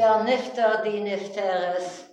der Nefter die Nefteres,